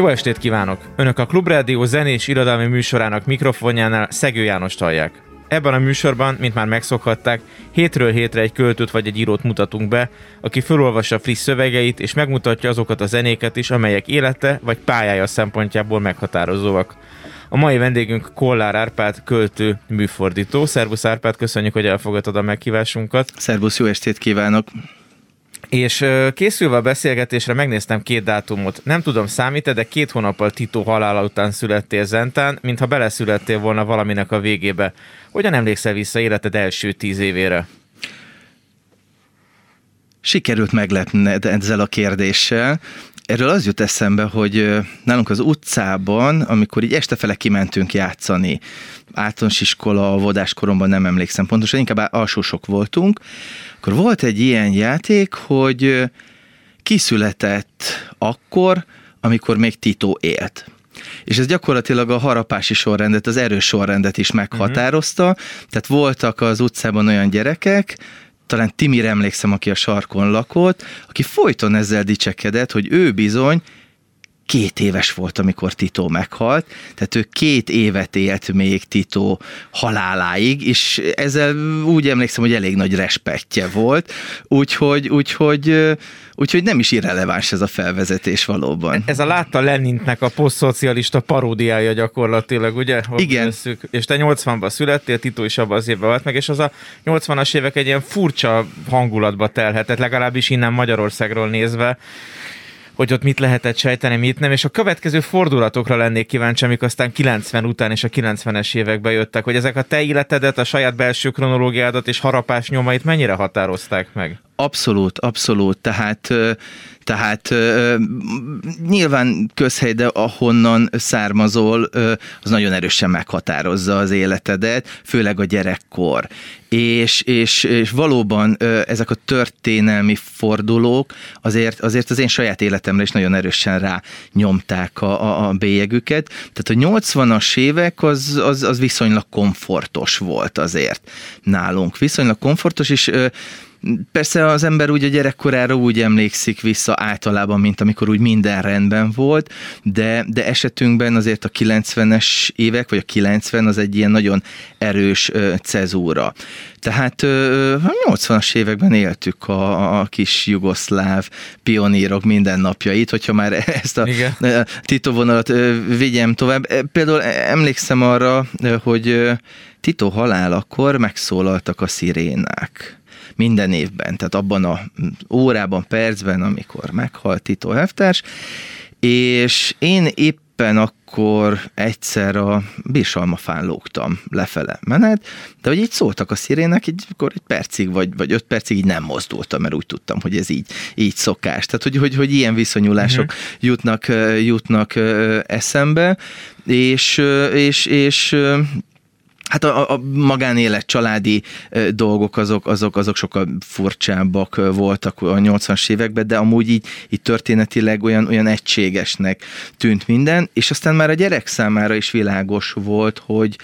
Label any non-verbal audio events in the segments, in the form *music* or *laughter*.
Jó estét kívánok! Önök a Klubrádió zenés irodalmi műsorának mikrofonjánál Szegő János hallják. Ebben a műsorban, mint már megszokhatták, hétről hétre egy költőt vagy egy írót mutatunk be, aki felolvassa friss szövegeit és megmutatja azokat a zenéket is, amelyek élete vagy pályája szempontjából meghatározóak. A mai vendégünk Kollár Árpád, költő, műfordító. Szervusz Árpád, köszönjük, hogy elfogadtad a meghívásunkat. Szervusz, jó estét kívánok! És készülve a beszélgetésre megnéztem két dátumot. Nem tudom, számít de két hónappal Tito halála után születtél Zentán, mintha beleszülettél volna valaminek a végébe. Hogyan emlékszel vissza életed első tíz évére? Sikerült meglepned ezzel a kérdéssel. Erről az jut eszembe, hogy nálunk az utcában, amikor így estefele kimentünk játszani, általános iskola, vodás koromban nem emlékszem pontosan, inkább alsósok voltunk, akkor volt egy ilyen játék, hogy kiszületett akkor, amikor még Tito élt. És ez gyakorlatilag a harapási sorrendet, az erős sorrendet is meghatározta. Uh-huh. Tehát voltak az utcában olyan gyerekek, talán Timire emlékszem, aki a sarkon lakott, aki folyton ezzel dicsekedett, hogy ő bizony két éves volt, amikor Tito meghalt, tehát ő két évet élt még Tito haláláig, és ezzel úgy emlékszem, hogy elég nagy respektje volt, úgyhogy, úgyhogy, úgyhogy nem is irreleváns ez a felvezetés valóban. Ez a látta Lenintnek a posztszocialista paródiája gyakorlatilag, ugye? Hogy Igen. Veszük. És te 80-ban születtél, Tito is abban az évben volt meg, és az a 80-as évek egy ilyen furcsa hangulatba telhetett, legalábbis innen Magyarországról nézve hogy ott mit lehetett sejteni, mit nem, és a következő fordulatokra lennék kíváncsi, amik aztán 90 után és a 90-es években jöttek, hogy ezek a te életedet, a saját belső kronológiádat és harapás nyomait mennyire határozták meg? Abszolút, abszolút. Tehát, tehát nyilván közhely, de ahonnan származol, az nagyon erősen meghatározza az életedet, főleg a gyerekkor. És, és, és valóban ezek a történelmi fordulók azért, azért az én saját életemre is nagyon erősen rá nyomták a, a, a bélyegüket. Tehát a 80-as évek az, az, az viszonylag komfortos volt azért nálunk. Viszonylag komfortos, és Persze az ember úgy a gyerekkorára úgy emlékszik vissza általában, mint amikor úgy minden rendben volt, de, de esetünkben azért a 90-es évek, vagy a 90 az egy ilyen nagyon erős cezúra. Tehát a 80-as években éltük a, a kis jugoszláv pionírok mindennapjait, hogyha már ezt a Igen. Tito vonalat vigyem tovább. Például emlékszem arra, hogy Tito halálakor megszólaltak a szirénák minden évben, tehát abban a órában, percben, amikor meghalt Tito Heftárs, és én éppen akkor egyszer a Bírsalmafán lógtam lefele menet, de hogy így szóltak a szirének, így akkor egy percig vagy, vagy öt percig így nem mozdultam, mert úgy tudtam, hogy ez így, így szokás. Tehát, hogy, hogy, hogy ilyen viszonyulások uh-huh. jutnak, jutnak eszembe, és, és, és Hát a, a magánélet, családi dolgok azok, azok, azok sokkal furcsábbak voltak a 80-as években, de amúgy így, így történetileg olyan, olyan egységesnek tűnt minden, és aztán már a gyerek számára is világos volt, hogy,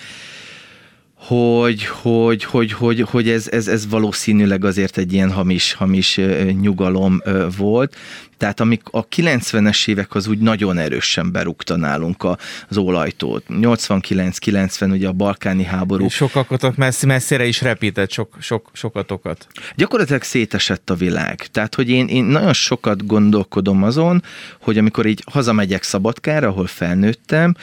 hogy, hogy, hogy, hogy, hogy ez, ez, ez valószínűleg azért egy ilyen hamis, hamis nyugalom volt. Tehát amik a 90-es évek az úgy nagyon erősen berúgta nálunk az olajtót. 89-90 ugye a balkáni háború. Sokakat messzi, messzire is repített sok, sok, sokatokat. Gyakorlatilag szétesett a világ. Tehát, hogy én, én nagyon sokat gondolkodom azon, hogy amikor így hazamegyek Szabadkára, ahol felnőttem,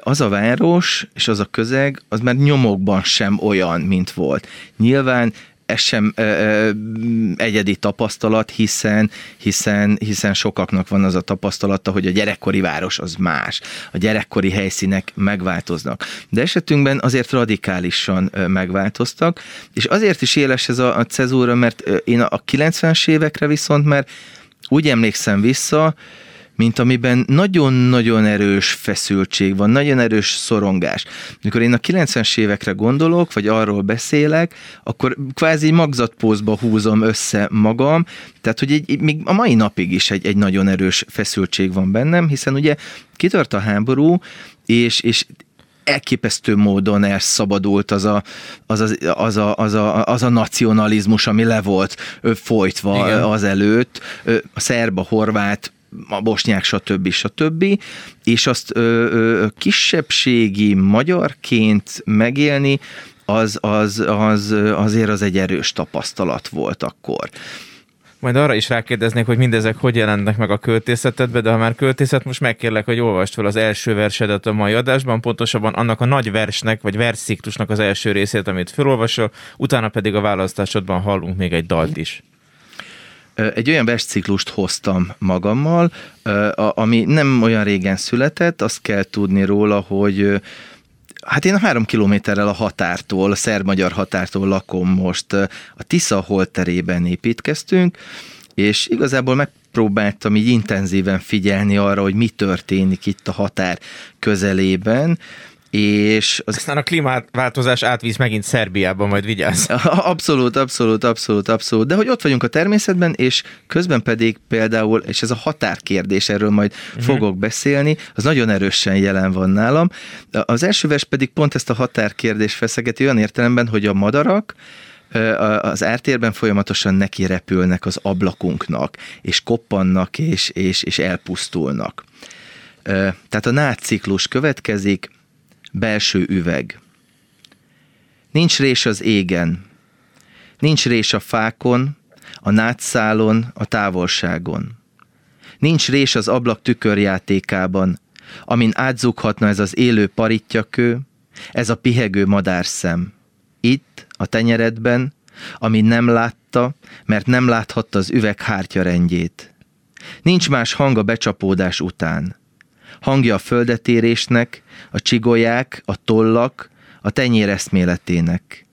az a város és az a közeg, az már nyomokban sem olyan, mint volt. Nyilván ez sem ö, ö, egyedi tapasztalat, hiszen, hiszen, hiszen sokaknak van az a tapasztalata, hogy a gyerekkori város az más, a gyerekkori helyszínek megváltoznak. De esetünkben azért radikálisan ö, megváltoztak, és azért is éles ez a, a cezúra, mert én a 90-es évekre viszont, mert úgy emlékszem vissza, mint amiben nagyon-nagyon erős feszültség van, nagyon erős szorongás. Mikor én a 90-es évekre gondolok, vagy arról beszélek, akkor kvázi magzatpózba húzom össze magam, tehát hogy egy, még a mai napig is egy, egy nagyon erős feszültség van bennem, hiszen ugye kitört a háború, és, és elképesztő módon elszabadult az a, az, a, az, a, az, a, az a nacionalizmus, ami le volt folytva Igen. az előtt. A szerb, a horvát, a bosnyák, stb. stb. És azt ö, ö, kisebbségi magyarként megélni, az, az, az, azért az egy erős tapasztalat volt akkor. Majd arra is rákérdeznék, hogy mindezek hogy jelennek meg a költészetedbe, de ha már költészet, most megkérlek, hogy olvast fel az első versedet a mai adásban, pontosabban annak a nagy versnek, vagy verssziklusnak az első részét, amit felolvasol, utána pedig a választásodban hallunk még egy dalt is. Egy olyan versciklust hoztam magammal, ami nem olyan régen született, azt kell tudni róla, hogy Hát én három kilométerrel a határtól, a szerb-magyar határtól lakom most. A Tisza holterében építkeztünk, és igazából megpróbáltam így intenzíven figyelni arra, hogy mi történik itt a határ közelében, és az... Aztán a klímaváltozás átvíz megint Szerbiába, majd vigyázz. *laughs* Abszolút, abszolút, abszolút, abszolút. De hogy ott vagyunk a természetben, és közben pedig például, és ez a határkérdés, erről majd uh-huh. fogok beszélni, az nagyon erősen jelen van nálam. Az első vers pedig pont ezt a határkérdés feszegeti olyan értelemben, hogy a madarak, az ártérben folyamatosan neki repülnek az ablakunknak, és koppannak, és, és, és elpusztulnak. Tehát a nátciklus következik, belső üveg. Nincs rés az égen, nincs rés a fákon, a nátszálon, a távolságon. Nincs rés az ablak tükörjátékában, amin átzughatna ez az élő paritjakő, ez a pihegő madárszem. Itt, a tenyeredben, ami nem látta, mert nem láthatta az üveg hártyarendjét. Nincs más hang a becsapódás után hangja a földetérésnek, a csigolyák, a tollak, a tenyéreszméletének.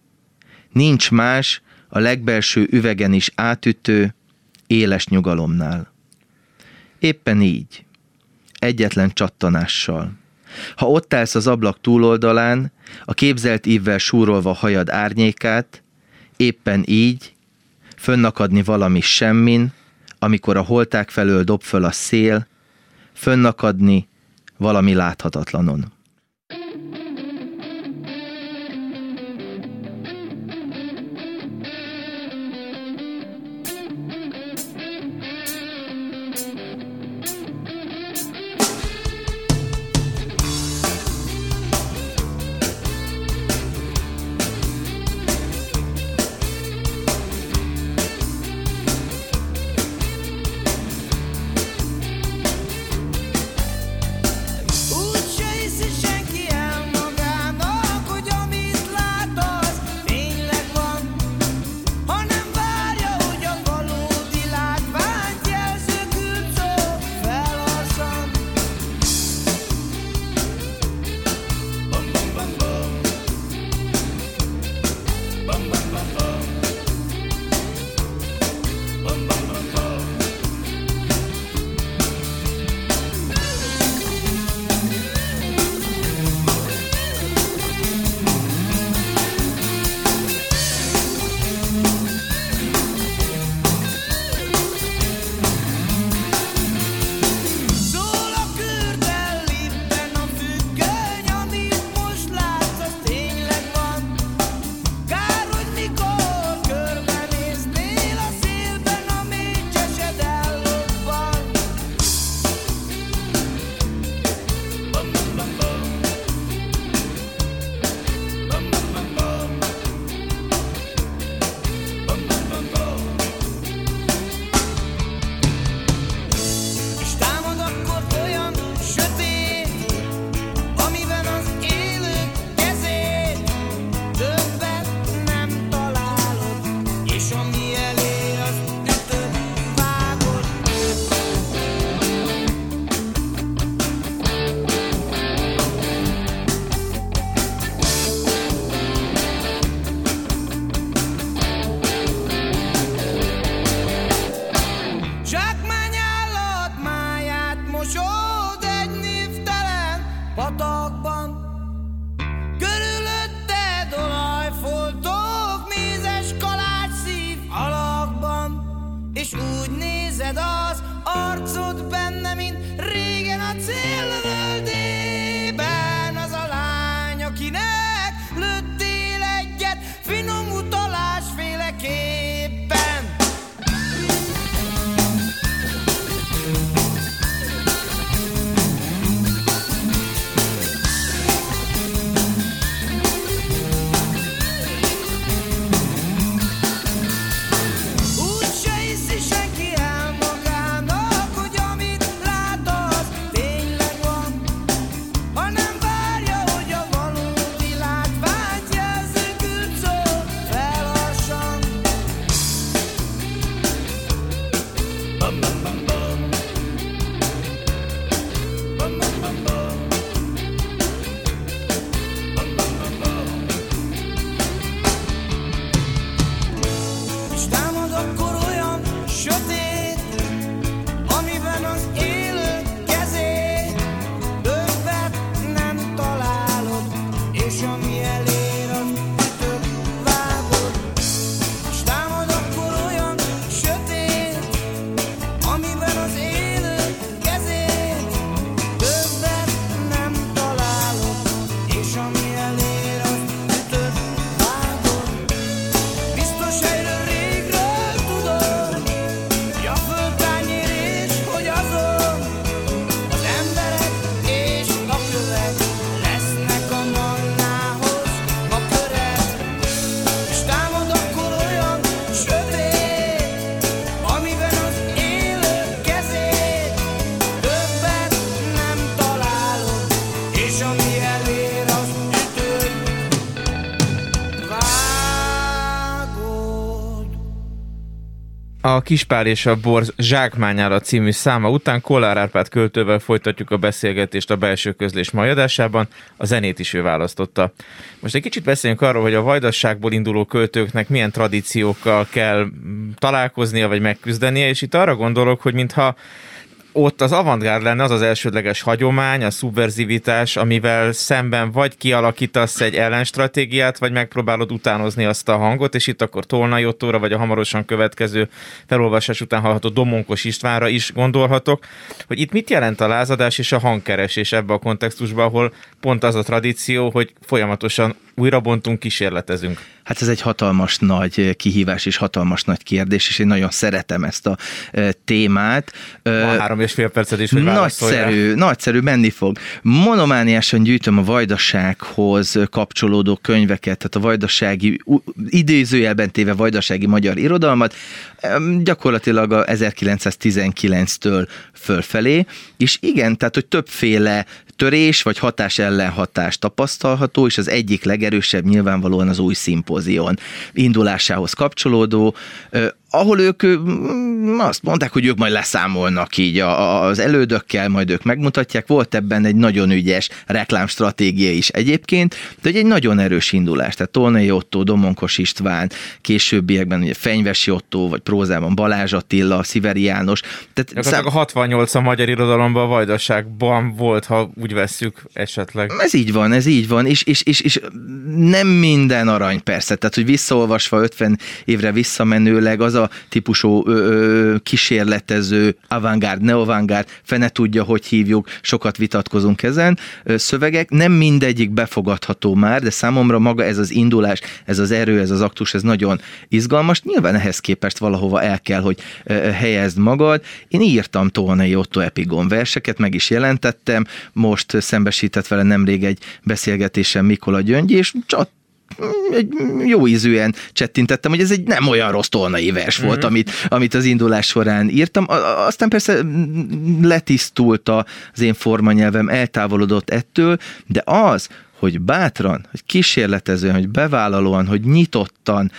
Nincs más a legbelső üvegen is átütő, éles nyugalomnál. Éppen így, egyetlen csattanással. Ha ott állsz az ablak túloldalán, a képzelt ívvel súrolva hajad árnyékát, éppen így, fönnakadni valami semmin, amikor a holták felől dob föl a szél, fönnakadni valami láthatatlanon. A Kispál és a Borz zsákmányára című száma után Kollár Árpád költővel folytatjuk a beszélgetést a belső közlés mai adásában, a zenét is ő választotta. Most egy kicsit beszéljünk arról, hogy a vajdasságból induló költőknek milyen tradíciókkal kell mm, találkoznia vagy megküzdenie, és itt arra gondolok, hogy mintha ott az avantgárd lenne az az elsődleges hagyomány, a szubverzivitás, amivel szemben vagy kialakítasz egy ellenstratégiát, vagy megpróbálod utánozni azt a hangot, és itt akkor Tolnai Ottóra, vagy a hamarosan következő felolvasás után hallható Domonkos Istvánra is gondolhatok, hogy itt mit jelent a lázadás és a hangkeresés ebbe a kontextusban, ahol pont az a tradíció, hogy folyamatosan újra bontunk, kísérletezünk. Hát ez egy hatalmas nagy kihívás és hatalmas nagy kérdés, és én nagyon szeretem ezt a témát. Van három és fél percet is, hogy. Nagyszerű, nagyszerű, menni fog. Monomániásan gyűjtöm a vajdasághoz kapcsolódó könyveket, tehát a vajdasági, idézőjelben téve vajdasági magyar irodalmat, gyakorlatilag a 1919-től fölfelé, és igen, tehát, hogy többféle törés vagy hatás ellen hatás tapasztalható, és az egyik legerősebb nyilvánvalóan az új szimpozion indulásához kapcsolódó, ahol ők azt mondták, hogy ők majd leszámolnak így az elődökkel, majd ők megmutatják. Volt ebben egy nagyon ügyes reklámstratégia is egyébként, de egy nagyon erős indulás. Tehát Tolnai Otto, Domonkos István, későbbiekben ugye Fenyvesi Otto, vagy prózában Balázs Attila, Sziveri János. Tehát Gyakorlatilag a 68 a magyar irodalomban a vajdaságban volt, ha úgy vesszük esetleg. Ez így van, ez így van, és, és, és, és nem minden arany persze, tehát hogy visszaolvasva 50 évre visszamenőleg az a típusú ö, kísérletező, avantgárd, neoavantgárd, fene tudja, hogy hívjuk, sokat vitatkozunk ezen, szövegek, nem mindegyik befogadható már, de számomra maga ez az indulás, ez az erő, ez az aktus, ez nagyon izgalmas, nyilván ehhez képest valahova el kell, hogy helyezd magad. Én írtam Tolnai Otto Epigon verseket, meg is jelentettem, most szembesített vele nemrég egy beszélgetésen Mikola Gyöngy, és csak egy jó ízűen csettintettem, hogy ez egy nem olyan rossz tolnai vers volt, mm-hmm. amit, amit az indulás során írtam. Aztán persze letisztult az én formanyelvem, eltávolodott ettől, de az, hogy bátran, hogy kísérletezően, hogy bevállalóan, hogy nyitottan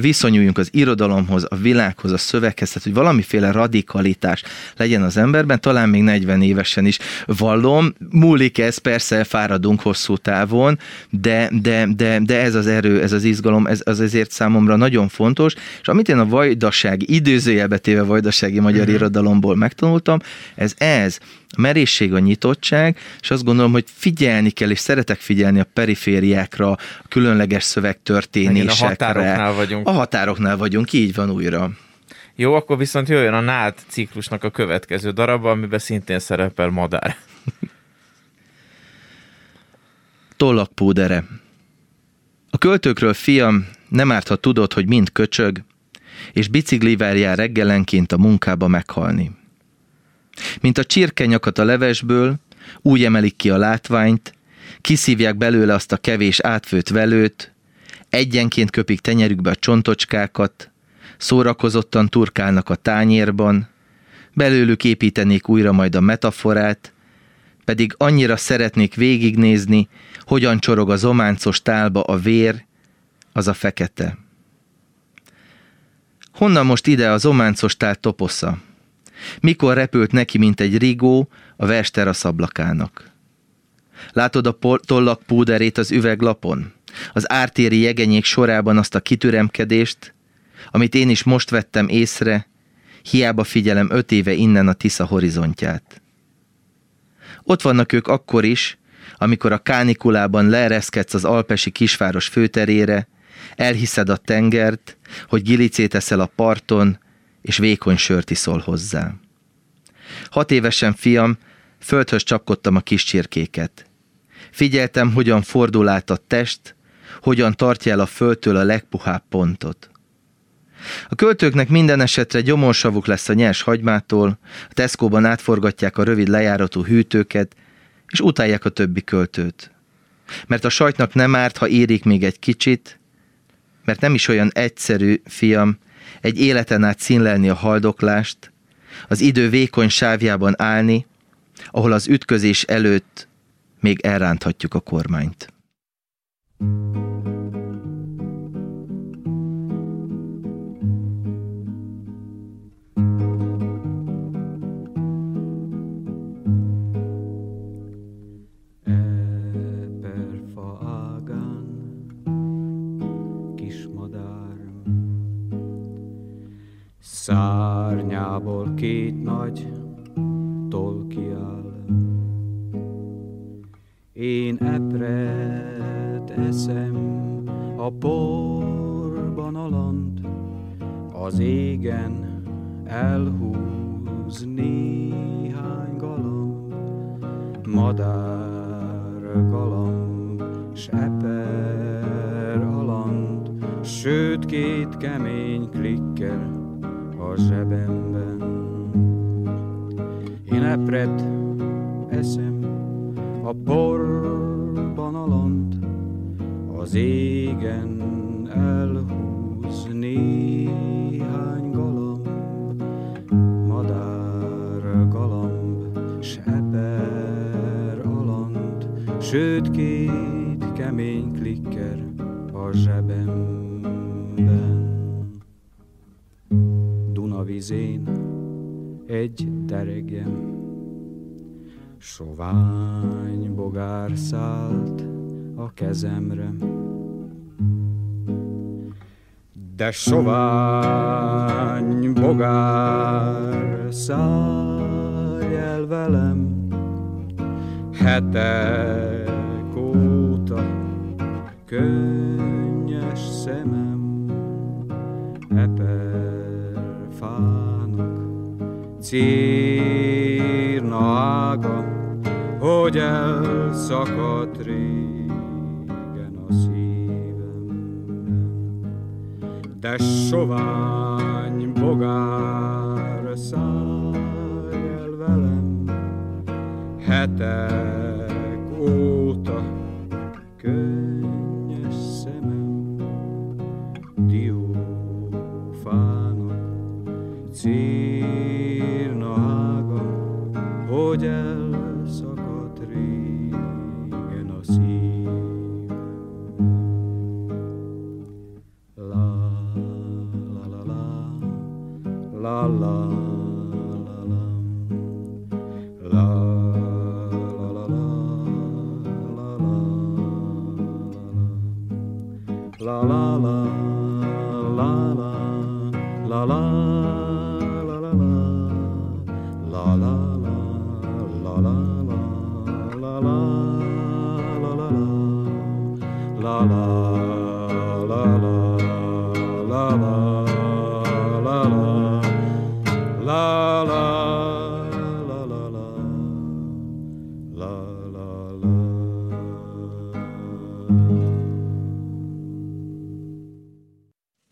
viszonyuljunk az irodalomhoz, a világhoz, a szöveghez, tehát hogy valamiféle radikalitás legyen az emberben, talán még 40 évesen is vallom. Múlik ez, persze fáradunk hosszú távon, de, de, de, de ez az erő, ez az izgalom, ez az ezért számomra nagyon fontos, és amit én a vajdasági, időzőjelbe téve vajdasági magyar uh-huh. irodalomból megtanultam, ez ez, a merészség, a nyitottság, és azt gondolom, hogy figyelni kell, és szeretek figyelni a perifériákra, a különleges szövegtörténésekre. A határoknál vagyunk. A határoknál vagyunk, így van újra. Jó, akkor viszont jöjjön a nád ciklusnak a következő daraba, amiben szintén szerepel madár. *laughs* Tollak púdere. A költőkről, fiam, nem árt, ha tudod, hogy mind köcsög, és biciklivel jár reggelenként a munkába meghalni. Mint a csirkenyakat a levesből, úgy emelik ki a látványt, kiszívják belőle azt a kevés átfőtt velőt, egyenként köpik tenyerükbe a csontocskákat, szórakozottan turkálnak a tányérban, belőlük építenék újra majd a metaforát, pedig annyira szeretnék végignézni, hogyan csorog az ománcos tálba a vér, az a fekete. Honnan most ide az ománcos tál toposza? Mikor repült neki, mint egy rigó, a versterasz ablakának? Látod a tollak púderét az üveglapon? Az ártéri jegenyék sorában azt a kitüremkedést, amit én is most vettem észre, hiába figyelem öt éve innen a Tisza horizontját. Ott vannak ők akkor is, amikor a kánikulában leereszkedsz az alpesi kisváros főterére, elhiszed a tengert, hogy gilicét eszel a parton, és vékony sört iszol hozzá. Hat évesen, fiam, földhöz csapkodtam a kis csirkéket. Figyeltem, hogyan fordul át a test, hogyan tartja el a földtől a legpuhább pontot. A költőknek minden esetre gyomorsavuk lesz a nyers hagymától, a Tesco-ban átforgatják a rövid lejáratú hűtőket, és utálják a többi költőt. Mert a sajtnak nem árt, ha érik még egy kicsit, mert nem is olyan egyszerű, fiam, egy életen át színlelni a haldoklást, az idő vékony sávjában állni, ahol az ütközés előtt még elránthatjuk a kormányt. Eperfa Szárnyából két nagy toll kiáll Én epret eszem a porban alant Az égen elhúz néhány galamb Madár galamb, s eper aland, Sőt, két kemény klikkel a zsebemben. Én epret eszem a porban alant, Az égen elhúz néhány galamb, madár galamb, s eper alant, sőt két kemény klikker a zsebemben. Dunavizén egy deregem, sovány bogár szállt a kezemre. De sovány bogár szállj el velem, hetek óta könnyes szemem, eperfának círna ága, hogy elszakadt régen a szívemben. De sovány bogár szállj el velem, hetek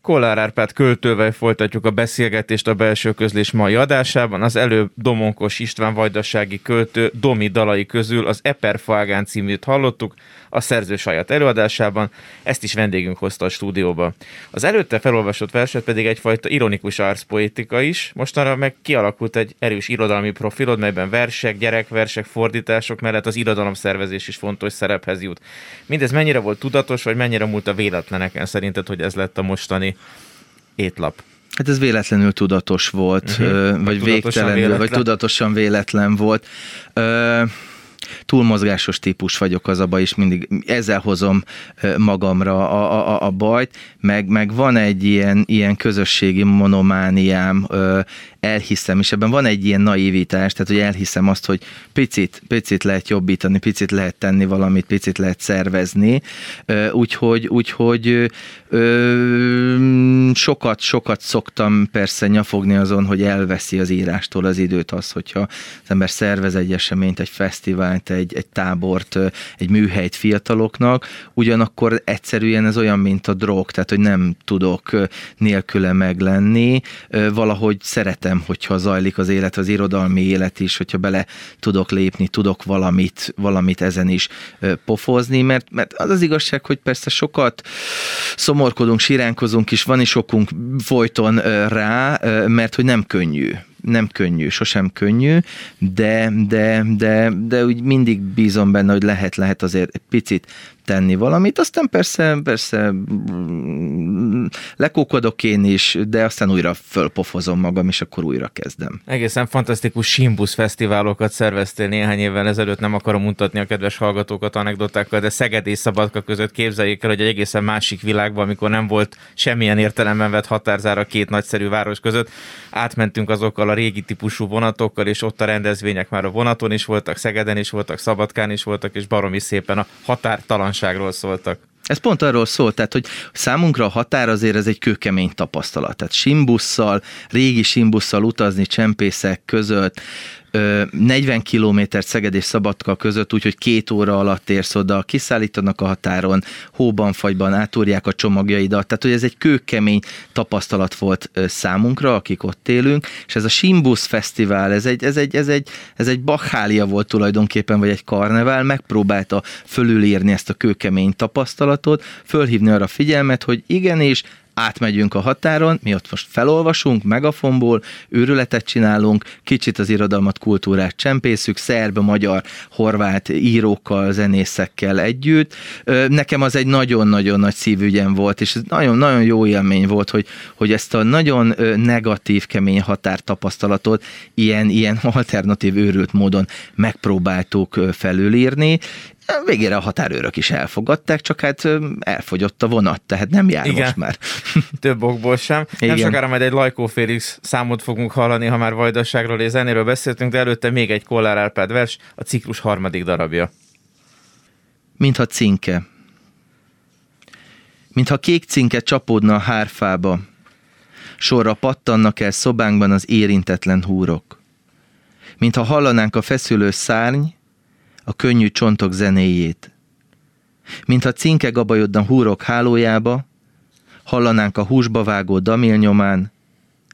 Kollár Árpád költővel folytatjuk a beszélgetést a belső közlés mai adásában. Az előbb Domonkos István vajdasági költő Domi dalai közül az Eperfalgán címűt hallottuk a szerző saját előadásában, ezt is vendégünk hozta a stúdióba. Az előtte felolvasott verset pedig egyfajta ironikus arszpoetika is, mostanra meg kialakult egy erős irodalmi profilod, melyben versek, gyerekversek, fordítások mellett az irodalomszervezés is fontos szerephez jut. Mindez mennyire volt tudatos, vagy mennyire múlt a véletleneken szerinted, hogy ez lett a mostani étlap? Hát ez véletlenül tudatos volt, uh-huh. Vagy vagy végtelenül, véletlen. vagy tudatosan véletlen volt. Ö, túlmozgásos típus vagyok az abba, és mindig ezzel hozom magamra a, a, a bajt, meg, meg van egy ilyen, ilyen közösségi monomániám, elhiszem, és ebben van egy ilyen naivitás, tehát hogy elhiszem azt, hogy picit, picit lehet jobbítani, picit lehet tenni valamit, picit lehet szervezni, úgyhogy, úgyhogy ö, sokat, sokat szoktam persze nyafogni azon, hogy elveszi az írástól az időt az, hogyha az ember szervez egy eseményt, egy fesztivált, egy, egy tábort, egy műhelyt fiataloknak, ugyanakkor egyszerűen ez olyan, mint a drog, tehát hogy nem tudok nélküle meglenni, valahogy szeretem, hogyha zajlik az élet, az irodalmi élet is, hogyha bele tudok lépni, tudok valamit, valamit ezen is pofozni, mert, mert az az igazság, hogy persze sokat szomorkodunk, siránkozunk is, van is okunk folyton rá, mert hogy nem könnyű nem könnyű, sosem könnyű, de, de, de, de úgy mindig bízom benne, hogy lehet, lehet azért egy picit tenni valamit, aztán persze, persze mm, lekókodok én is, de aztán újra fölpofozom magam, és akkor újra kezdem. Egészen fantasztikus Simbusz fesztiválokat szerveztél néhány évvel ezelőtt, nem akarom mutatni a kedves hallgatókat anekdotákkal, de Szeged és Szabadka között képzeljék el, hogy egy egészen másik világban, amikor nem volt semmilyen értelemben vett határzár a két nagyszerű város között, átmentünk azokkal a régi típusú vonatokkal, és ott a rendezvények már a vonaton is voltak, Szegeden is voltak, Szabadkán is voltak, és baromi szépen a határtalanságról szóltak. Ez pont arról szól, tehát, hogy számunkra a határ azért ez egy kőkemény tapasztalat. Tehát simbusszal, régi simbusszal utazni csempészek között, 40 kilométer Szeged és Szabadka között, úgyhogy két óra alatt érsz oda, kiszállítanak a határon, hóban, fagyban átúrják a csomagjaidat, tehát hogy ez egy kőkemény tapasztalat volt számunkra, akik ott élünk, és ez a Simbusz Fesztivál, ez egy, ez egy, ez egy, ez egy bakhália volt tulajdonképpen, vagy egy karnevál, megpróbálta fölülírni ezt a kőkemény tapasztalatot, fölhívni arra figyelmet, hogy igenis, átmegyünk a határon, mi ott most felolvasunk, megafonból, őrületet csinálunk, kicsit az irodalmat, kultúrát csempészük, szerb, magyar, horvát írókkal, zenészekkel együtt. Nekem az egy nagyon-nagyon nagy szívügyem volt, és ez nagyon-nagyon jó élmény volt, hogy, hogy ezt a nagyon negatív, kemény határtapasztalatot ilyen, ilyen alternatív őrült módon megpróbáltuk felülírni, Végére a határőrök is elfogadták, csak hát elfogyott a vonat, tehát nem jár Igen. most már. *laughs* Több okból sem. Nem Igen. sokára majd egy Lajkó Félix számot fogunk hallani, ha már vajdaságról és zenéről beszéltünk, de előtte még egy Kollár Árpád vers, a ciklus harmadik darabja. Mintha cinke. Mintha kék cinke csapódna a hárfába. Sorra pattannak el szobánkban az érintetlen húrok. Mintha hallanánk a feszülő szárny, a könnyű csontok zenéjét. Mintha cinke gabajodna húrok hálójába, hallanánk a húsba vágó damil nyomán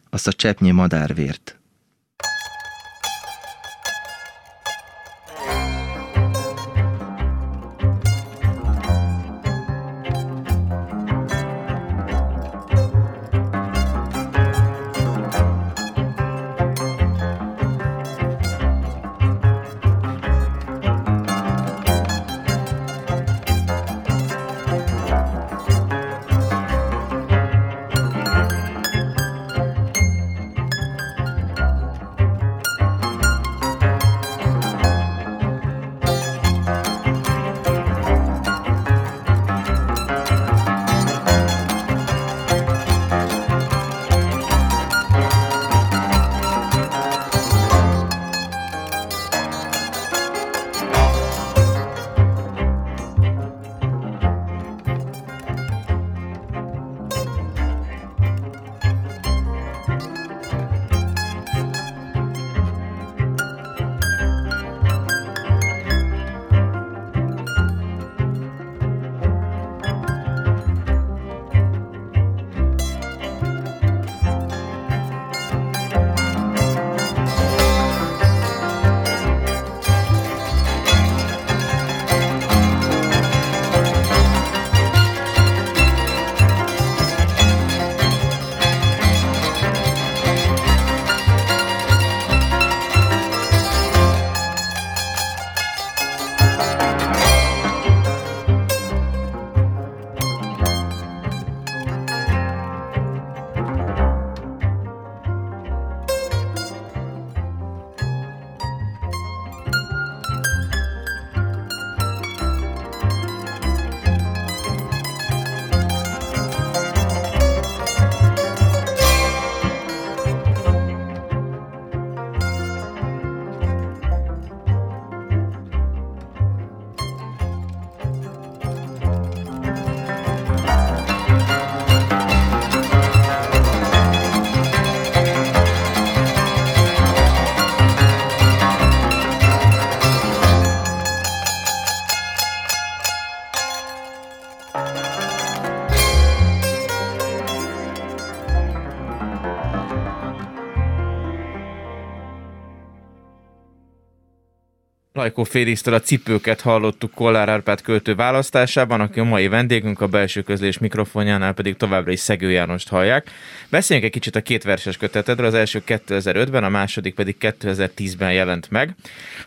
azt a cseppnyi madárvért. Lajkó Félixtől a cipőket hallottuk Kollár Árpád költő választásában, aki a mai vendégünk, a belső közlés mikrofonjánál pedig továbbra is Szegő Jánost hallják. Beszéljünk egy kicsit a két verses kötetedről, az első 2005-ben, a második pedig 2010-ben jelent meg.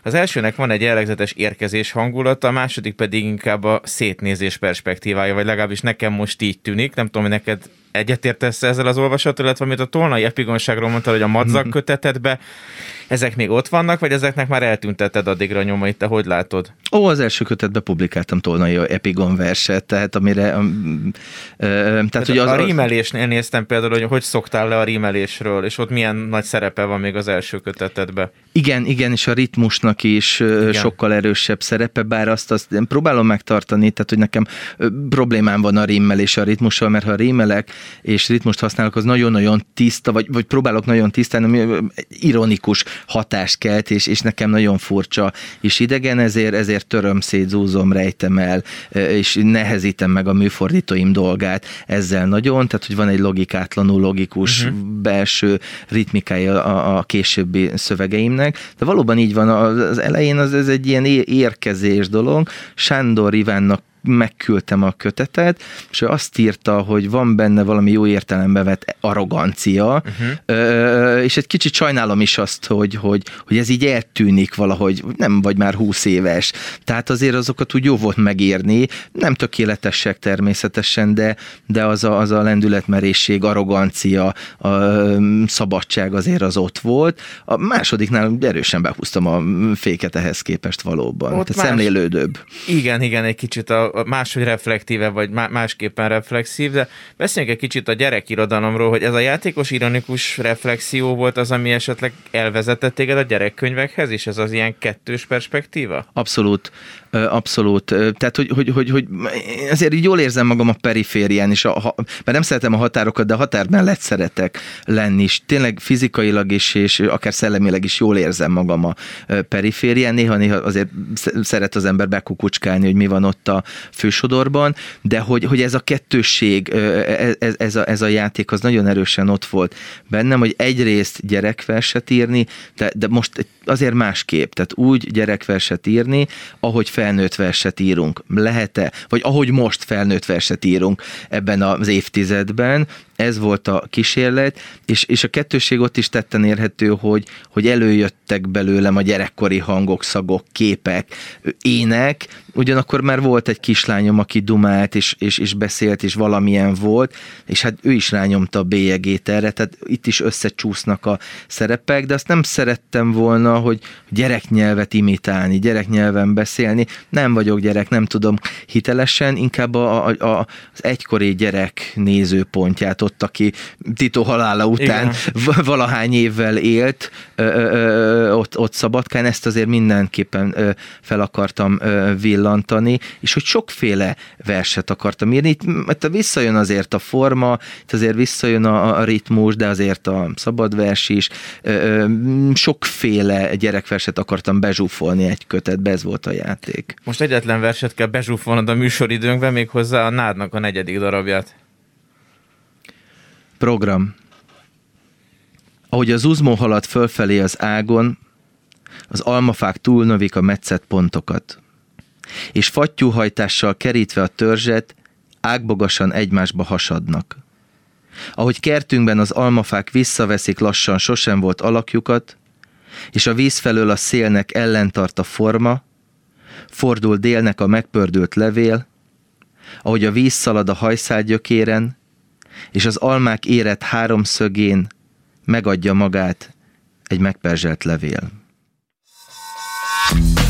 Az elsőnek van egy jellegzetes érkezés hangulata, a második pedig inkább a szétnézés perspektívája, vagy legalábbis nekem most így tűnik. Nem tudom, hogy neked egyetértesz ezzel az olvasattal, illetve amit a tolnai epigonságról mondtad, hogy a madzak kötetedbe, ezek még ott vannak, vagy ezeknek már eltüntetted addigra a nyomait, te hogy látod? Ó, az első kötetben publikáltam Tolnai Epigon verset, tehát amire... Um, tehát, Tehát hogy az, a rímelésnél néztem például, hogy hogy szoktál le a rímelésről, és ott milyen nagy szerepe van még az első kötetedbe. Igen, igen, és a ritmusnak is Igen. sokkal erősebb szerepe, bár azt, azt én próbálom megtartani, tehát hogy nekem problémám van a rimmel és a ritmussal, mert ha rímelek és ritmust használok, az nagyon-nagyon tiszta, vagy, vagy próbálok nagyon tisztán, ami ironikus hatást kelt, és, és nekem nagyon furcsa és idegen, ezért, ezért töröm szét, zúzom, rejtem el, és nehezítem meg a műfordítóim dolgát ezzel nagyon, tehát hogy van egy logikátlanul logikus uh-huh. belső ritmikája a, a későbbi szövegeimnek, de valóban így van, az elején az, ez egy ilyen érkezés dolog. Sándor Ivánnak megküldtem a kötetet, és ő azt írta, hogy van benne valami jó értelembe vett arrogancia, uh-huh. és egy kicsit sajnálom is azt, hogy, hogy, hogy ez így eltűnik valahogy, nem vagy már húsz éves. Tehát azért azokat úgy jó volt megírni, nem tökéletesek természetesen, de, de az a, az a lendületmerészség, arrogancia, a szabadság azért az ott volt. A másodiknál erősen behúztam a féket ehhez képest valóban. Ott Tehát más- szemlélődőbb. Igen, igen, egy kicsit a, a máshogy reflektíve, vagy má, másképpen reflexív, de beszéljünk egy kicsit a gyerekirodalomról, hogy ez a játékos ironikus reflexió volt az, ami esetleg elvezetett téged a gyerekkönyvekhez, és ez az ilyen kettős perspektíva? Abszolút, abszolút. Tehát, hogy, hogy, hogy, hogy ezért így jól érzem magam a periférián is, a, mert nem szeretem a határokat, de a határ mellett szeretek lenni is. Tényleg fizikailag is, és akár szellemileg is jól érzem magam a periférián. Néha-néha azért sz- szeret az ember bekukucskálni, hogy mi van ott a fősodorban, de hogy, hogy ez a kettősség, ö, ez, ez, ez, a, ez a játék az nagyon erősen ott volt bennem, hogy egyrészt gyerekverset írni, de, de most egy- azért másképp, tehát úgy gyerekverset írni, ahogy felnőtt verset írunk. Lehet-e? Vagy ahogy most felnőtt verset írunk ebben az évtizedben, ez volt a kísérlet, és, és a kettőség ott is tetten érhető, hogy, hogy előjöttek belőlem a gyerekkori hangok, szagok, képek, ének, ugyanakkor már volt egy kislányom, aki dumált, és, és, és beszélt, és valamilyen volt, és hát ő is rányomta a bélyegét erre, tehát itt is összecsúsznak a szerepek, de azt nem szerettem volna, hogy gyereknyelvet imitálni, gyereknyelven beszélni, nem vagyok gyerek, nem tudom hitelesen, inkább a, a, a, az egykori gyerek nézőpontját ott, aki Tito halála után Igen. valahány évvel élt, ö, ö, ö, ott, ott Szabadkán, ezt azért mindenképpen ö, fel akartam ö, villantani, és hogy sokféle verset akartam írni. Itt itt visszajön azért a forma, itt azért visszajön a, a ritmus, de azért a szabad vers is. Ö, ö, Sokféle gyerekverset akartam bezsúfolni egy kötetbe, ez volt a játék. Most egyetlen verset kell bezsúfolnod a műsoridőnkbe, méghozzá a nádnak a negyedik darabját. Program. Ahogy az uzmó halad fölfelé az ágon, az almafák túlnövik a metszett pontokat, és fattyúhajtással kerítve a törzset, ágbogasan egymásba hasadnak. Ahogy kertünkben az almafák visszaveszik lassan sosem volt alakjukat, és a víz felől a szélnek ellentart a forma, fordul délnek a megpördült levél, ahogy a víz szalad a hajszál gyökéren, és az almák érett háromszögén megadja magát egy megperzselt levél. Robotok,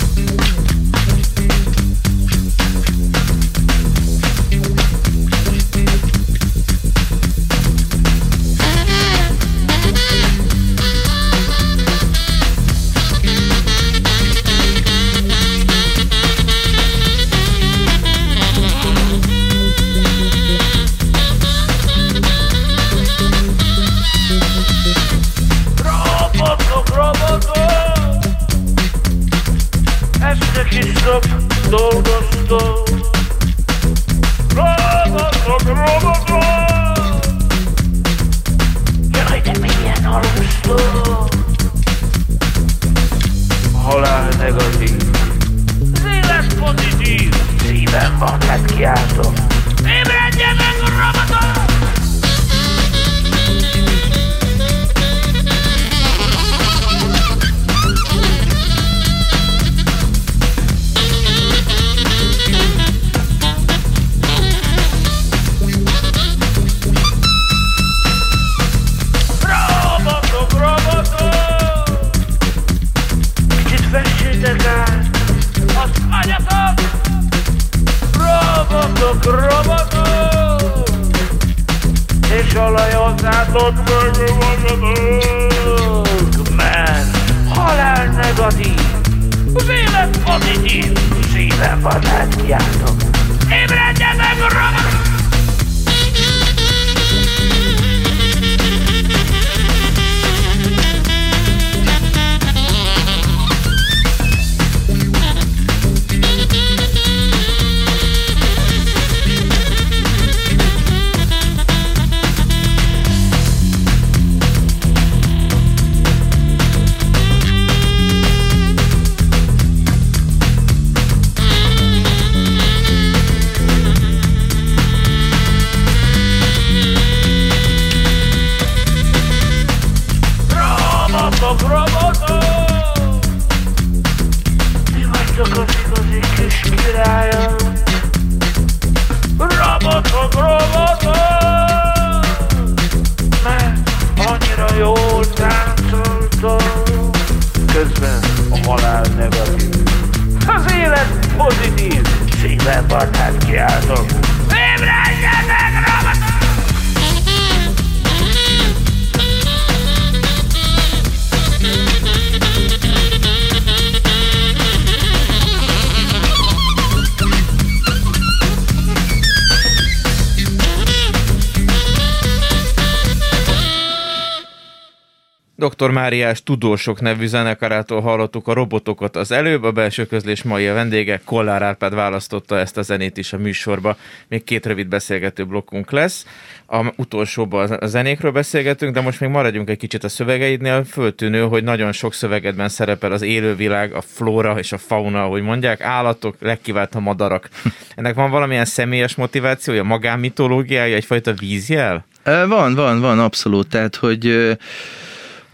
Máriás Tudósok nevű zenekarától hallottuk a robotokat az előbb, a belső közlés mai a vendége, Kollár Árpád választotta ezt a zenét is a műsorba. Még két rövid beszélgető blokkunk lesz. A utolsóban a zenékről beszélgetünk, de most még maradjunk egy kicsit a szövegeidnél. Föltűnő, hogy nagyon sok szövegedben szerepel az élővilág, a flóra és a fauna, ahogy mondják, állatok, legkivált a madarak. *laughs* Ennek van valamilyen személyes motivációja, magánmitológiája, egyfajta vízjel? Van, van, van, abszolút. Tehát, hogy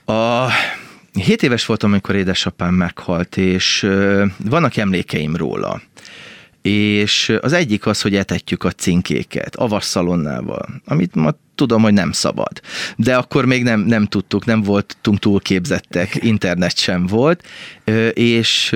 a 7 éves voltam, amikor édesapám meghalt, és vannak emlékeim róla. És az egyik az, hogy etetjük a cinkéket, avasszalonnával, amit ma tudom, hogy nem szabad. De akkor még nem, nem tudtuk, nem voltunk túl képzettek, *laughs* internet sem volt, és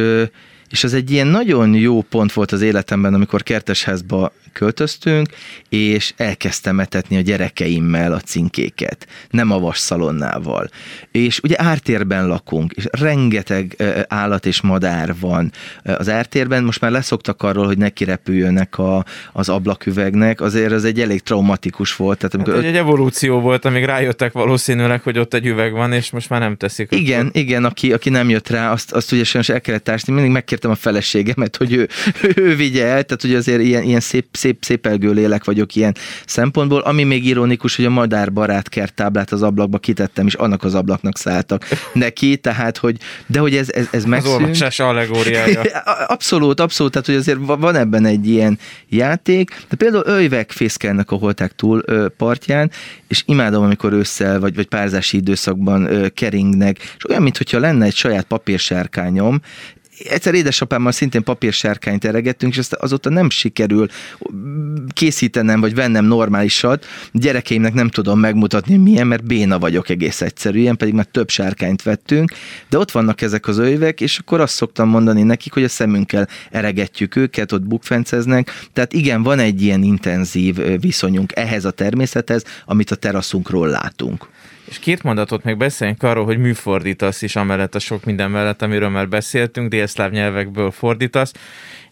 és az egy ilyen nagyon jó pont volt az életemben, amikor kertesházba költöztünk, és elkezdtem etetni a gyerekeimmel a cinkéket, nem a vasszalonnával. És ugye ártérben lakunk, és rengeteg állat és madár van az ártérben, most már leszoktak arról, hogy neki repüljönnek a, az ablaküvegnek, azért ez egy elég traumatikus volt. Tehát amikor Hát, egy, egy evolúció volt, amíg rájöttek valószínűleg, hogy ott egy üveg van, és most már nem teszik. Igen, igen, aki, aki nem jött rá, azt, azt ugye sajnos el kellett ásni. Mindig megkértem a feleségemet, hogy ő, *laughs* ő vigye el, tehát ugye azért ilyen, ilyen szép, szép, szépelgő lélek vagyok ilyen szempontból. Ami még ironikus, hogy a madár barát kerttáblát az ablakba kitettem, és annak az ablaknak szálltak neki, tehát hogy, de hogy ez, ez, ez Az megszűnt. olvasás allegóriája. *laughs* Abszolút, abszolút, tehát hogy azért va- van ebben egy ilyen játék, de például ölyvek fészkelnek a holták túl partján, és imádom, amikor ősszel vagy, vagy párzási időszakban keringnek, és olyan, mintha lenne egy saját papírsárkányom, egyszer édesapámmal szintén papírsárkányt eregettünk, és azt azóta nem sikerül készítenem, vagy vennem normálisat. Gyerekeimnek nem tudom megmutatni, milyen, mert béna vagyok egész egyszerűen, pedig már több sárkányt vettünk, de ott vannak ezek az ölyvek, és akkor azt szoktam mondani nekik, hogy a szemünkkel eregetjük őket, ott bukfenceznek. Tehát igen, van egy ilyen intenzív viszonyunk ehhez a természethez, amit a teraszunkról látunk. És két mondatot még beszéljünk arról, hogy műfordítasz is, amellett a sok minden mellett, amiről már beszéltünk, délszláv nyelvekből fordítasz.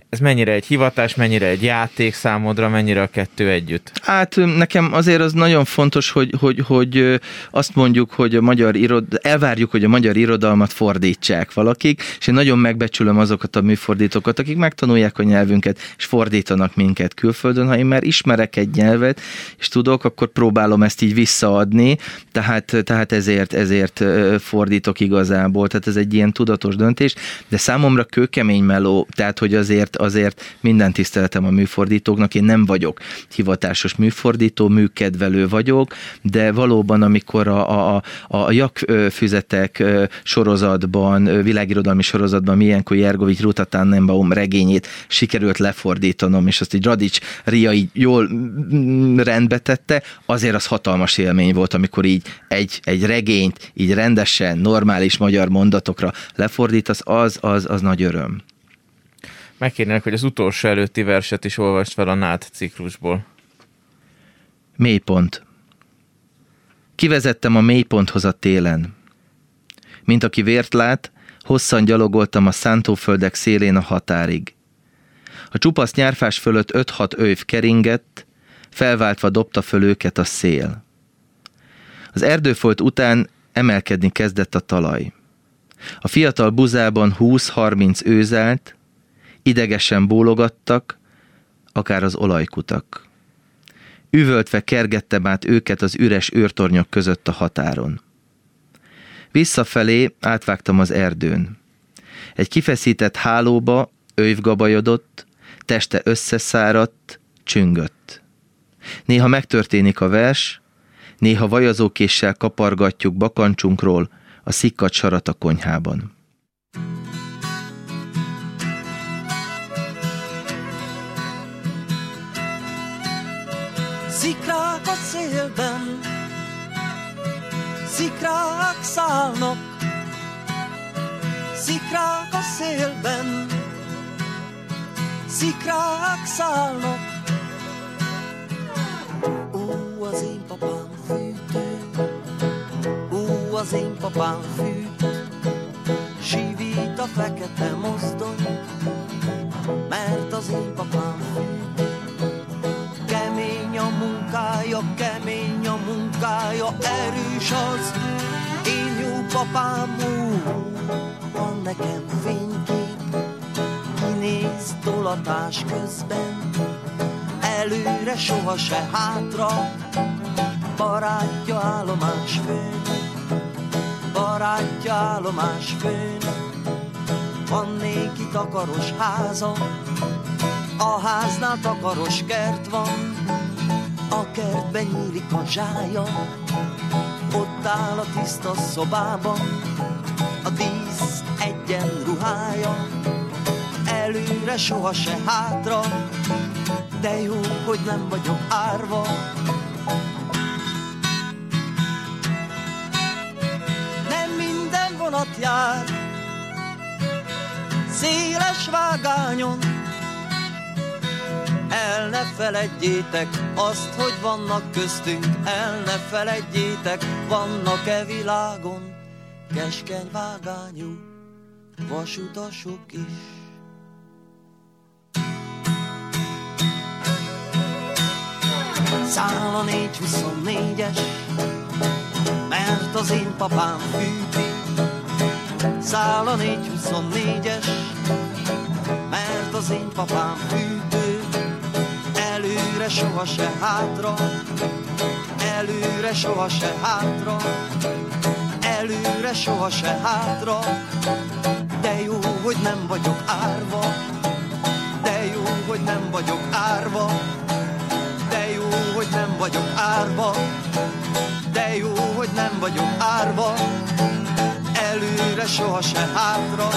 Ez mennyire egy hivatás, mennyire egy játék számodra, mennyire a kettő együtt? Hát nekem azért az nagyon fontos, hogy, hogy, hogy azt mondjuk, hogy a magyar irod, elvárjuk, hogy a magyar irodalmat fordítsák valakik, és én nagyon megbecsülöm azokat a műfordítókat, akik megtanulják a nyelvünket, és fordítanak minket külföldön. Ha én már ismerek egy nyelvet, és tudok, akkor próbálom ezt így visszaadni, tehát, tehát ezért, ezért fordítok igazából, tehát ez egy ilyen tudatos döntés, de számomra kőkemény meló, tehát hogy azért, azért minden tiszteletem a műfordítóknak, én nem vagyok hivatásos műfordító, műkedvelő vagyok, de valóban, amikor a, a, a, a jakfüzetek sorozatban, világirodalmi sorozatban Milyenko Jergovics Ruta Tannenbaum regényét sikerült lefordítanom, és azt így Radics Ria így jól rendbe tette, azért az hatalmas élmény volt, amikor így egy, egy regényt így rendesen, normális magyar mondatokra lefordítasz, az, az, az nagy öröm. Megkérnének, hogy az utolsó előtti verset is olvast fel a NÁT ciklusból. Mélypont. Kivezettem a mélyponthoz a télen. Mint aki vért lát, hosszan gyalogoltam a szántóföldek szélén a határig. A csupasz nyárfás fölött öt-hat őv keringett, felváltva dobta föl őket a szél. Az erdőfolt után emelkedni kezdett a talaj. A fiatal buzában 20-30 őzelt, idegesen bólogattak, akár az olajkutak. Üvöltve kergettem át őket az üres őrtornyok között a határon. Visszafelé átvágtam az erdőn. Egy kifeszített hálóba ővgabajodott, teste összeszáradt, csüngött. Néha megtörténik a vers, néha vajazókéssel kapargatjuk bakancsunkról a szikkat sarat a konyhában. A szélben, szikrák szállnak, szikrák a szélben, szikrák szállnak. Ó, az én papám fűtő, ó, az én papám fűt, sívít a fekete mozdony, mert az én papám fűt. Kemény a munkája, kemény a munkája, erős az. Én jó papám ú, van nekem fénykép, kinéz tolatás közben, előre soha se hátra, barátja állomás főn, barátja állomás főn, van néki takaros háza, a háznál takaros kert van, a kertben nyílik a zsája, ott áll a tiszta szobában, a dísz egyen ruhája, előre soha se hátra, de jó, hogy nem vagyok árva. Vonat jár, széles vágányon, el ne feledjétek azt, hogy vannak köztünk, el ne feledjétek, vannak-e világon keskeny vágányú vasutasok is. Száll a 424-es, mert az én papám fűti. Száll a 424-es, mert az én papám fűtő. Előre soha se hátra, előre soha se hátra, előre soha se hátra. De jó, hogy nem vagyok árva, de jó, hogy nem vagyok árva, de jó, hogy nem vagyok árva, de jó, hogy nem vagyok árva, előre soha se hátra.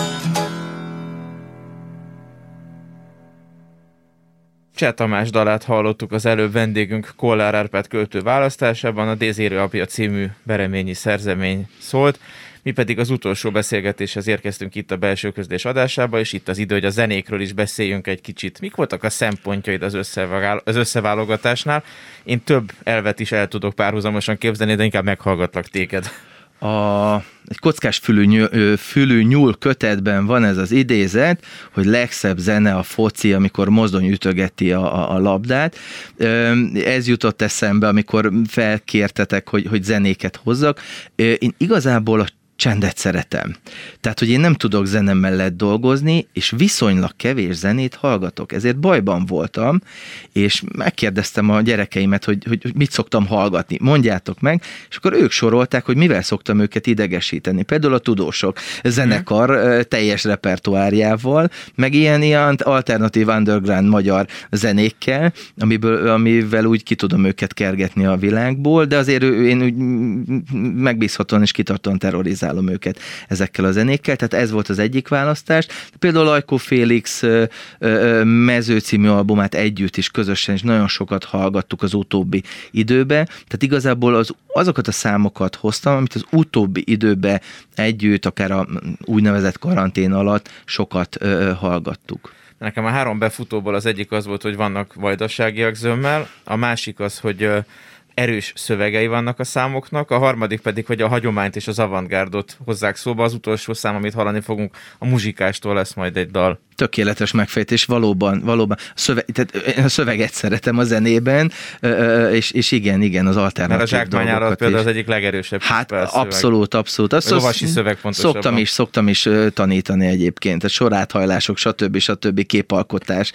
Cseh Tamás dalát hallottuk az előbb vendégünk Kollár Árpád költő választásában, a Dézérő apja című bereményi szerzemény szólt, mi pedig az utolsó beszélgetéshez érkeztünk itt a belső közlés adásába, és itt az idő, hogy a zenékről is beszéljünk egy kicsit. Mik voltak a szempontjaid az, összevál- az összeválogatásnál? Én több elvet is el tudok párhuzamosan képzelni, de inkább meghallgatlak téged. A, egy kockás fülű, nyúl- fülű nyúl kötetben van ez az idézet, hogy legszebb zene a foci, amikor mozdony ütögeti a, a, a labdát. Ez jutott eszembe, amikor felkértetek, hogy, hogy zenéket hozzak. Én igazából a csendet szeretem. Tehát, hogy én nem tudok zene mellett dolgozni, és viszonylag kevés zenét hallgatok. Ezért bajban voltam, és megkérdeztem a gyerekeimet, hogy, hogy mit szoktam hallgatni. Mondjátok meg, és akkor ők sorolták, hogy mivel szoktam őket idegesíteni. Például a tudósok zenekar ö, teljes repertoárjával, meg ilyen, ilyen alternatív underground magyar zenékkel, amiből, amivel úgy ki tudom őket kergetni a világból, de azért én úgy megbízhatóan és kitartóan terrorizálom őket ezekkel a zenékkel, tehát ez volt az egyik választás. Például Ajkó Félix mező című albumát együtt is közösen, és nagyon sokat hallgattuk az utóbbi időbe, tehát igazából az, azokat a számokat hoztam, amit az utóbbi időbe együtt, akár a úgynevezett karantén alatt sokat hallgattuk. Nekem a három befutóból az egyik az volt, hogy vannak vajdaságiak zömmel, a másik az, hogy erős szövegei vannak a számoknak, a harmadik pedig, hogy a hagyományt és az avantgárdot hozzák szóba. Az utolsó szám, amit hallani fogunk, a muzsikástól lesz majd egy dal. Tökéletes megfejtés, valóban, valóban. A szöveg, tehát én a szöveget szeretem a zenében, és, és igen, igen, az Mert alternatív a zsákmányárat dolgokat például az egyik legerősebb Hát abszolút, abszolút. Azt lovasi szöveg. Szoktam is, szoktam is tanítani egyébként, tehát soráthajlások, stb. stb. képalkotás.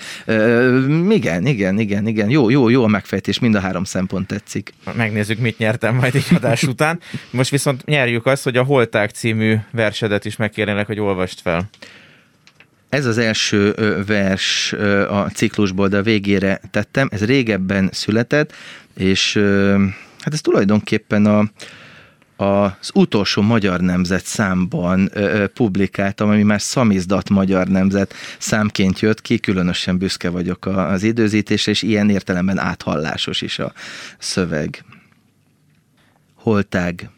Igen, igen, igen, igen. Jó, jó, jó a megfejtés, mind a három szempont tetszik. Megnézzük, mit nyertem majd egy adás *laughs* után. Most viszont nyerjük azt, hogy a Holták című versedet is megkérnélek, hogy olvast fel. Ez az első vers a ciklusból, de a végére tettem. Ez régebben született, és hát ez tulajdonképpen a, az utolsó Magyar Nemzet számban ö, publikáltam, ami már szamizdat Magyar Nemzet számként jött ki, különösen büszke vagyok az időzítésre, és ilyen értelemben áthallásos is a szöveg. Holtág.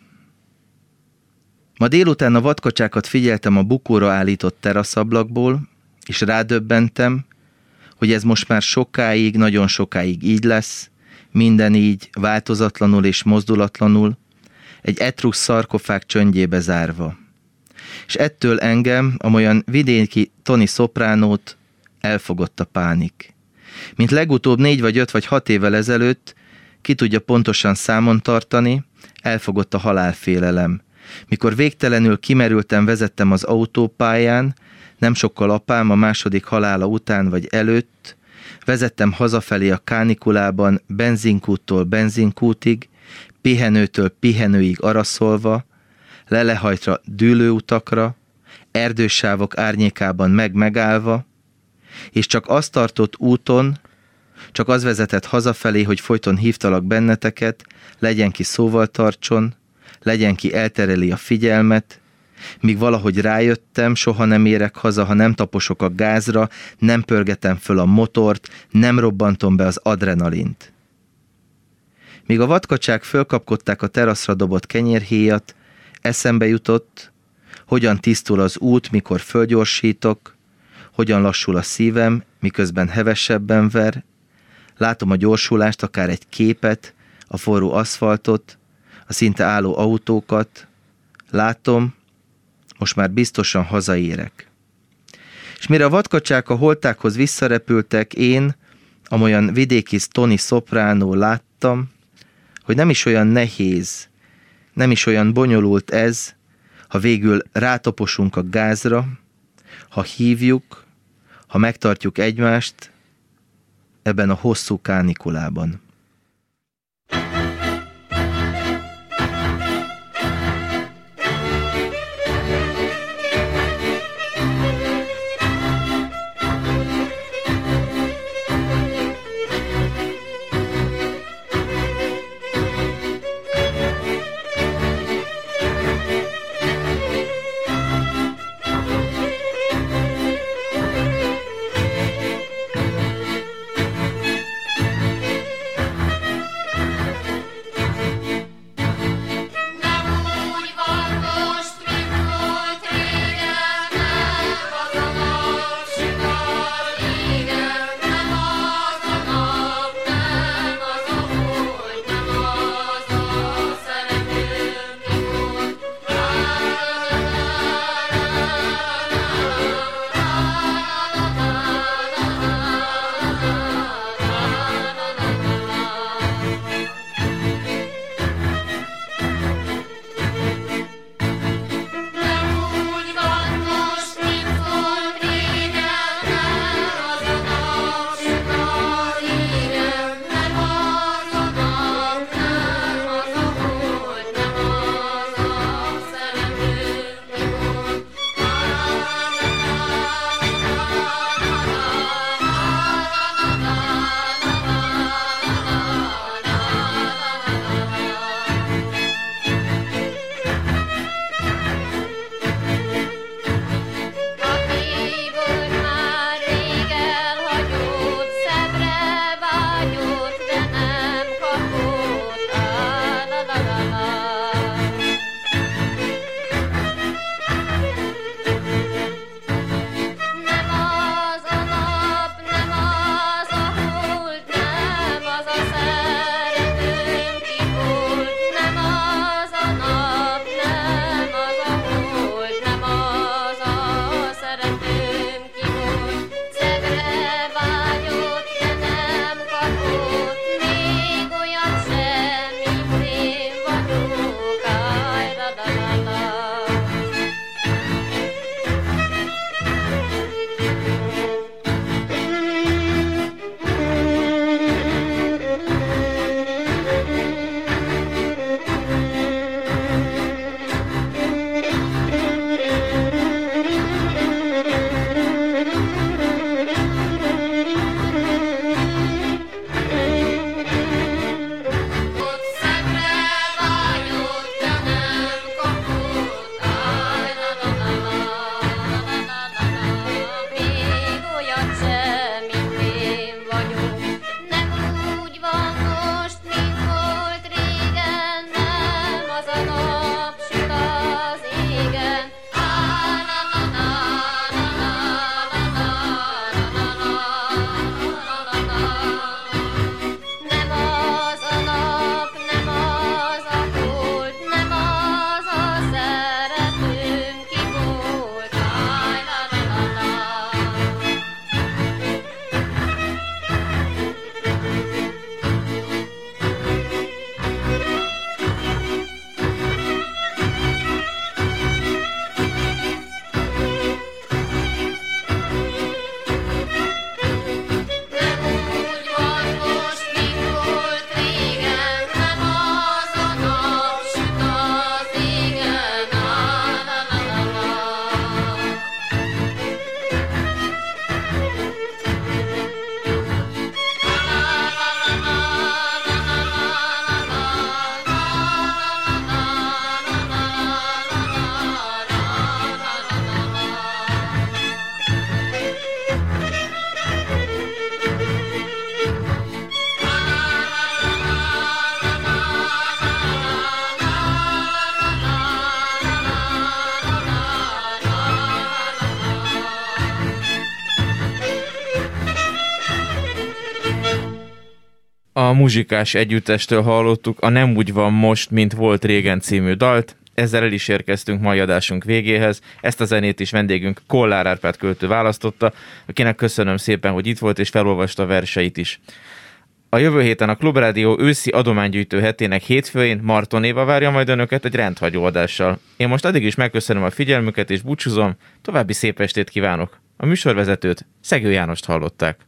Ma délután a vadkacsákat figyeltem a bukóra állított teraszablakból, és rádöbbentem, hogy ez most már sokáig, nagyon sokáig így lesz, minden így, változatlanul és mozdulatlanul, egy etrusz szarkofág csöndjébe zárva. És ettől engem, amolyan vidéki Tony Sopránót elfogott a pánik. Mint legutóbb négy vagy öt vagy hat évvel ezelőtt, ki tudja pontosan számon tartani, elfogott a halálfélelem. Mikor végtelenül kimerültem, vezettem az autópályán, nem sokkal apám a második halála után vagy előtt, vezettem hazafelé a kánikulában, benzinkúttól benzinkútig, pihenőtől pihenőig araszolva, lelehajtra dűlőutakra, erdősávok árnyékában meg-megállva, és csak azt tartott úton, csak az vezetett hazafelé, hogy folyton hívtalak benneteket, legyen ki szóval tartson, legyen ki eltereli a figyelmet, míg valahogy rájöttem, soha nem érek haza, ha nem taposok a gázra, nem pörgetem föl a motort, nem robbantom be az adrenalint. Míg a vadkacsák fölkapkodták a teraszra dobott kenyérhéjat, eszembe jutott, hogyan tisztul az út, mikor fölgyorsítok, hogyan lassul a szívem, miközben hevesebben ver, látom a gyorsulást, akár egy képet, a forró aszfaltot, a szinte álló autókat, látom, most már biztosan hazaérek. És mire a vadkacsák a holtákhoz visszarepültek, én, amolyan vidéki Tony Soprano láttam, hogy nem is olyan nehéz, nem is olyan bonyolult ez, ha végül rátoposunk a gázra, ha hívjuk, ha megtartjuk egymást ebben a hosszú kánikulában. Muzsikás együttestől hallottuk a Nem úgy van most, mint volt régen című dalt. Ezzel el is érkeztünk mai adásunk végéhez. Ezt a zenét is vendégünk Kollár Árpád költő választotta, akinek köszönöm szépen, hogy itt volt és felolvasta a verseit is. A jövő héten a Klubrádió őszi adománygyűjtő hetének hétfőjén Marton Éva várja majd önöket egy rendhagyó adással. Én most addig is megköszönöm a figyelmüket és búcsúzom, további szép estét kívánok. A műsorvezetőt Szegő Jánost hallották.